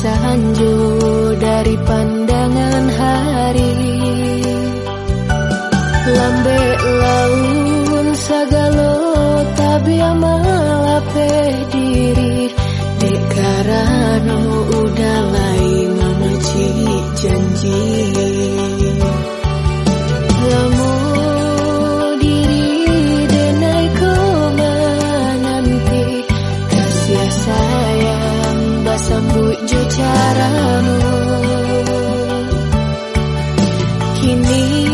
tersanjung dari pandangan hari. Lambe laun segala ini